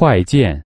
快见。